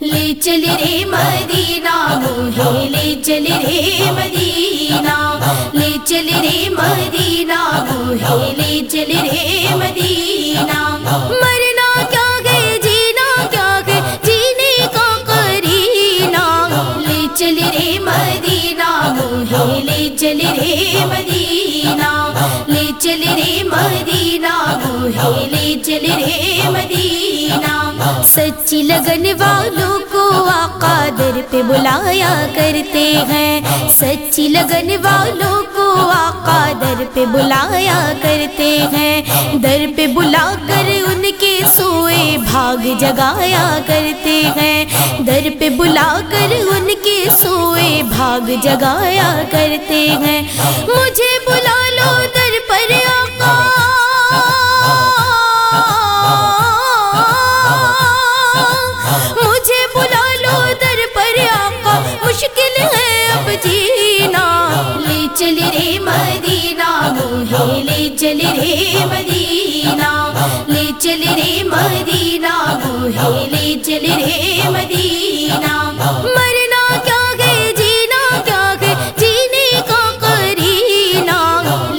لے چل رے مدینہ موہے لے چل رے مدینہ۔ لے چل رے مدینہ موہے لے چل رے مدینہ۔ مرنا کیا گئے جینا کیا گئے جینے کا کرینا لے چل رے مدینہ موہے لے چل رے مدینہ۔ لے چل رے مدینہ موہے لے چل رے مدینہ۔ سچی لگن والوں کو آقا در پہ بلایا کرتے ہیں۔ سچی لگن والوں کو آقا در پہ بلایا کرتے ہیں۔ در پہ بلا کر ان کے سوئے بھاگ جگایا کرتے ہیں۔ در پہ بلا کر ان کے سوئے بھاگ جگایا کرتے ہیں۔ مجھے چل رے مدینہ موہے لے چل رے مدینہ۔ لے چل رے مدینہ موہے لے چل رے مدینہ۔ مرنا کیا گئے جینا کیا گئے جینے کا کرینا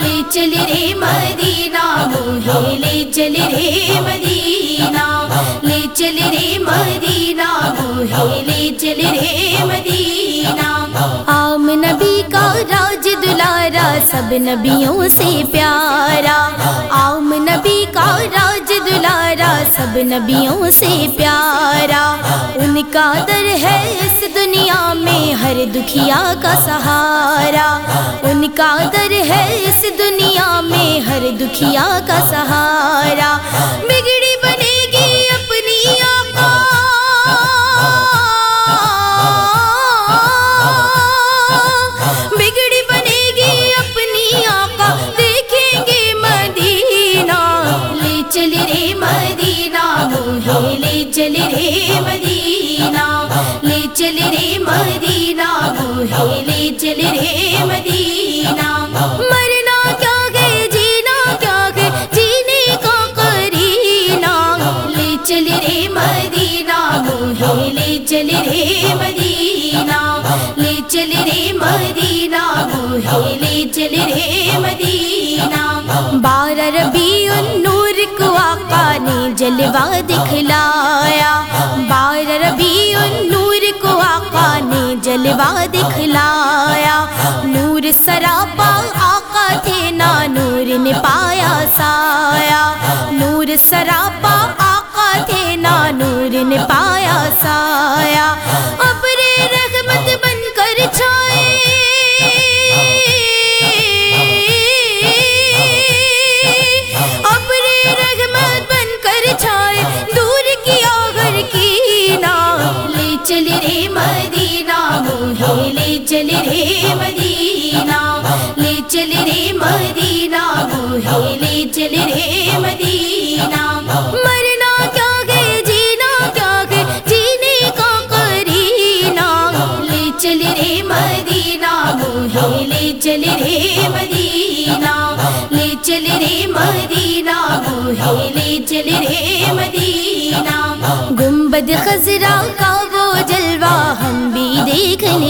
لے چل رے مدینہ موہے لے چل رے مدینہ۔ لے چل رے مدینہ موہے لے چل رے مدینہ۔ عام نبی کا راج سب نبیوں سے پیارا، عام نبی کا راج دلارا، سب نبیوں سے پیارا۔ ان کا در ہے اس دنیا میں ہر دکھیا کا سہارا۔ ان کا در ہے اس دنیا میں ہر دکھیا کا سہارا۔ بگڑی بنے مدینہ لے چل رے مدینہ مرنا کیا گئے جینا کیا گئے جینے کا کرینا لے چل رے مدینہ موہے لے چل رے مدینہ لے چل رے مدینہ موہے لے چل رے مدینہ بارہ ربیع جلوہ دکھلایا۔ نور سراپا آقا تھے نا نور نے پایا سایا نور سراپا آقا تھے نا نور نے پایا سایا ابر رحمت بن کر چھائے۔ ابر چل رے مدینہ لے چل رے مدینہ لے لے چل رے مدینہ مرنا کیا گئے جینا کیا گئے جینے کا کرینا لے چل رے مدینہ موہے لے چل رے مدینہ لے چل رے مدینہ موہے لے چل رے مدینہ گنبد خزرا کا وہ جلوہ ہم بھی دیکھنے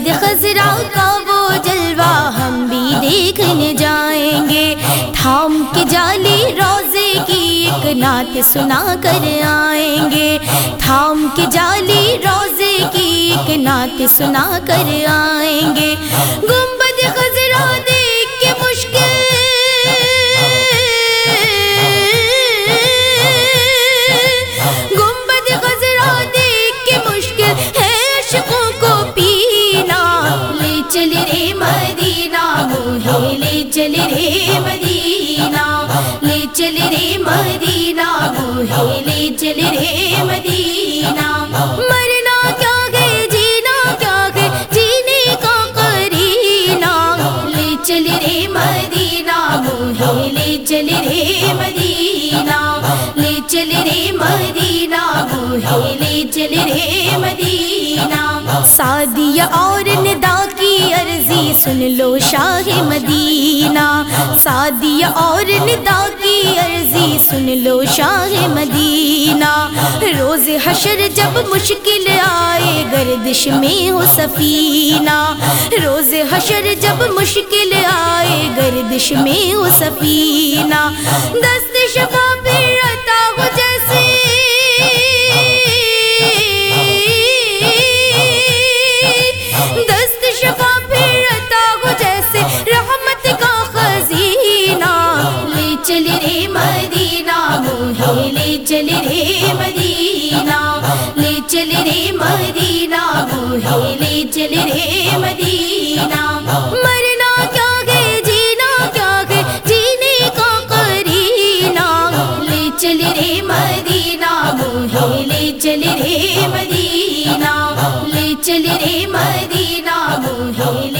سید خزرا کا وہ جلوہ ہم بھی دیکھنے جائیں گے۔ تھام کے جالی روزے کی ایک نعت سنا کر آئیں گے۔ تھام کے جالی روزے کی ایک نعت سنا کر آئیں گے۔ گنبد خزرا دیکھ چل رے مدینہ لے چل رے مدینہ موہے لے چل رے مدینہ مرنا کیا گئے جینا کیا گئے جینے کا کرینا لے چل رے مدینہ موہے لے چل رے مدینہ لے چل رے مدینہ موہے لے چل رے مدینہ سعدیہ اور ندا سن لو شاہ مدینہ۔ سادیا اور ندا کی عرضی سن لو شاہ مدینہ۔ روز حشر جب مشکل آئے، گردش میں ہو سفینہ۔ روز حشر جب مشکل آئے، گردش میں ہو سفینہ۔ دست شفا پھر رے مدینہ موہے لے چل رے مدینہ۔ مرنا کیا ہے، جینا کیا ہے، جینے کا کرینا لے چل رے مدینہ موہے لے چل رے مدینہ۔ لے چل رے مدینہ وہ لے